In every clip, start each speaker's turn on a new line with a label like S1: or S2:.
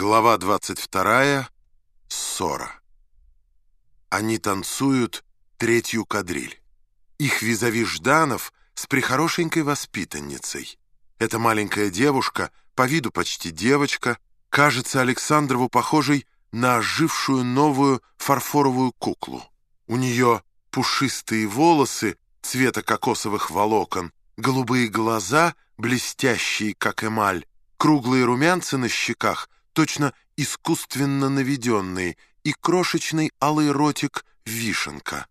S1: Глава 22. Ссора. Они танцуют третью кадриль. Их визави Жданов с прихорошенькой воспитанницей. Эта маленькая девушка, по виду почти девочка, кажется Александрову похожей на ожившую новую фарфоровую куклу. У нее пушистые волосы цвета кокосовых волокон, голубые глаза, блестящие, как эмаль, круглые румянцы на щеках — точно искусственно наведенные, и крошечный алый ротик вишенка.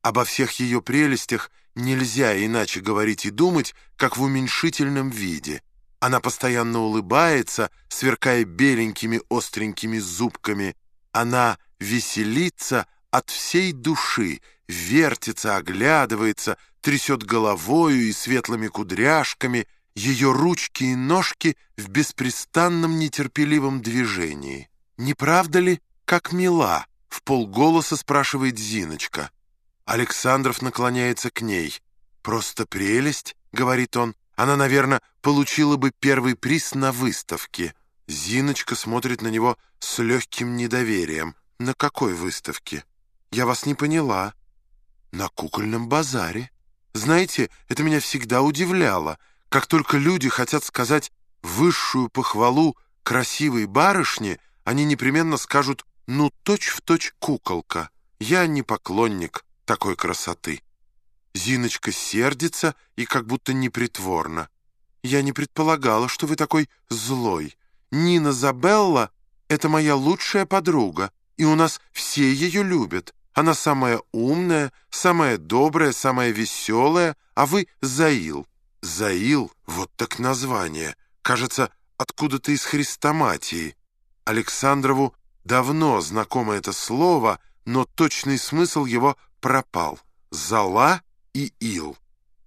S1: Обо всех ее прелестях нельзя иначе говорить и думать, как в уменьшительном виде. Она постоянно улыбается, сверкая беленькими остренькими зубками. Она веселится от всей души, вертится, оглядывается, трясет головою и светлыми кудряшками — ее ручки и ножки в беспрестанном нетерпеливом движении. «Не правда ли, как мила?» — в полголоса спрашивает Зиночка. Александров наклоняется к ней. «Просто прелесть», — говорит он. «Она, наверное, получила бы первый приз на выставке». Зиночка смотрит на него с легким недоверием. «На какой выставке?» «Я вас не поняла». «На кукольном базаре. Знаете, это меня всегда удивляло». Как только люди хотят сказать высшую похвалу красивой барышне, они непременно скажут «ну точь-в-точь точь куколка». Я не поклонник такой красоты. Зиночка сердится и как будто непритворно. Я не предполагала, что вы такой злой. Нина Забелла — это моя лучшая подруга, и у нас все ее любят. Она самая умная, самая добрая, самая веселая, а вы — Заил. Заил, вот так название, кажется, откуда-то из хрестоматии. Александрову давно знакомо это слово, но точный смысл его пропал. Зала и ил.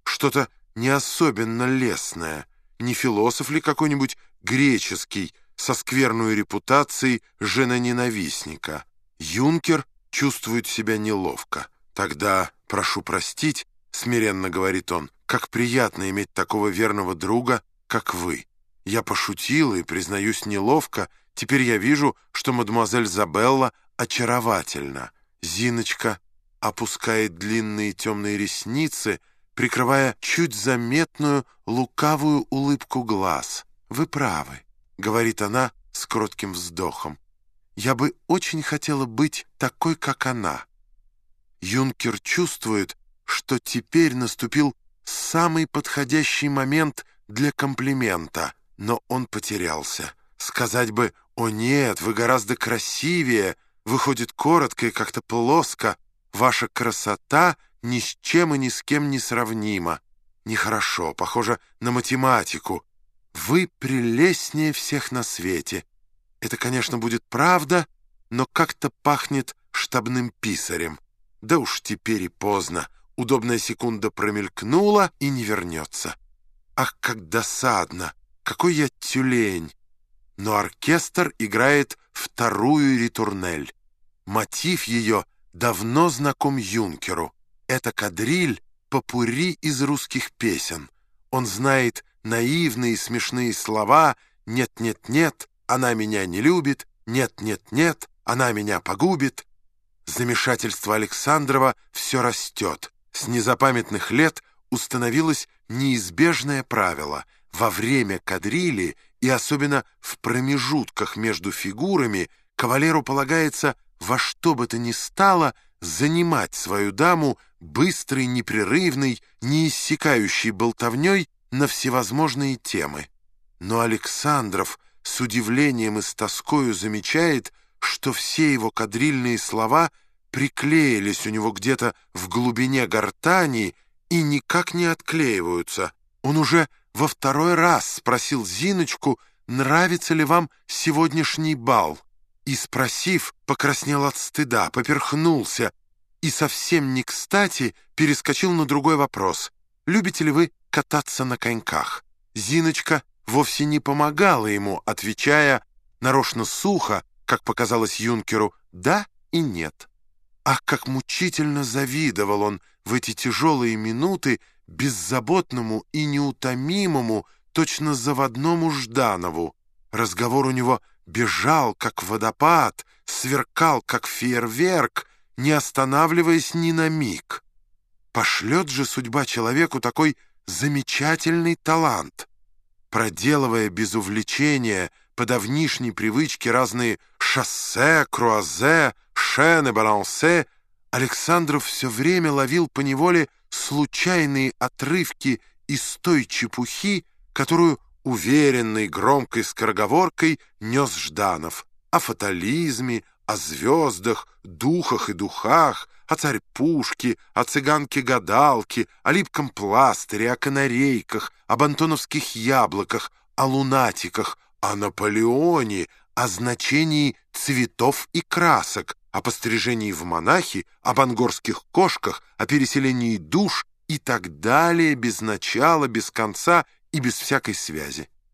S1: Что-то не особенно лесное. Не философ ли какой-нибудь греческий, со скверной репутацией женоненавистника? Юнкер чувствует себя неловко. Тогда, прошу простить, смиренно говорит он, как приятно иметь такого верного друга, как вы. Я пошутила и, признаюсь, неловко. Теперь я вижу, что мадемуазель Забелла очаровательна. Зиночка опускает длинные темные ресницы, прикрывая чуть заметную лукавую улыбку глаз. «Вы правы», — говорит она с кротким вздохом. «Я бы очень хотела быть такой, как она». Юнкер чувствует, что теперь наступил самый подходящий момент для комплимента, но он потерялся. Сказать бы «О нет, вы гораздо красивее», выходит коротко и как-то плоско. Ваша красота ни с чем и ни с кем не сравнима. Нехорошо, похоже на математику. Вы прелестнее всех на свете. Это, конечно, будет правда, но как-то пахнет штабным писарем. Да уж теперь и поздно. Удобная секунда промелькнула и не вернется. Ах, как досадно! Какой я тюлень! Но оркестр играет вторую ритурнель. Мотив ее давно знаком юнкеру. Это кадриль попури из русских песен. Он знает наивные смешные слова «нет-нет-нет, она меня не любит», «нет-нет-нет, она меня погубит». Замешательство Александрова все растет. С незапамятных лет установилось неизбежное правило во время кадрили и особенно в промежутках между фигурами кавалеру полагается во что бы то ни стало занимать свою даму быстрой, непрерывной, неиссякающей болтовней на всевозможные темы. Но Александров с удивлением и с тоскою замечает, что все его кадрильные слова — приклеились у него где-то в глубине гортани и никак не отклеиваются. Он уже во второй раз спросил Зиночку, нравится ли вам сегодняшний бал. И, спросив, покраснел от стыда, поперхнулся и совсем не кстати перескочил на другой вопрос. «Любите ли вы кататься на коньках?» Зиночка вовсе не помогала ему, отвечая нарочно сухо, как показалось юнкеру, «да» и «нет». Ах, как мучительно завидовал он в эти тяжелые минуты беззаботному и неутомимому, точно заводному Жданову. Разговор у него бежал, как водопад, сверкал, как фейерверк, не останавливаясь ни на миг. Пошлет же судьба человеку такой замечательный талант. Проделывая без увлечения по давнишней привычке разные шоссе, круазе, шены, балансе, Александров все время ловил по неволе случайные отрывки из той чепухи, которую уверенной громкой скороговоркой нес Жданов о фатализме, о звездах, духах и духах, о царь-пушке, о цыганке-гадалке, о липком пластыре, о канарейках, об антоновских яблоках, о лунатиках, о Наполеоне, о значении цветов и красок, о пострижении в монахи, об ангорских кошках, о переселении душ и так далее без начала, без конца и без всякой связи.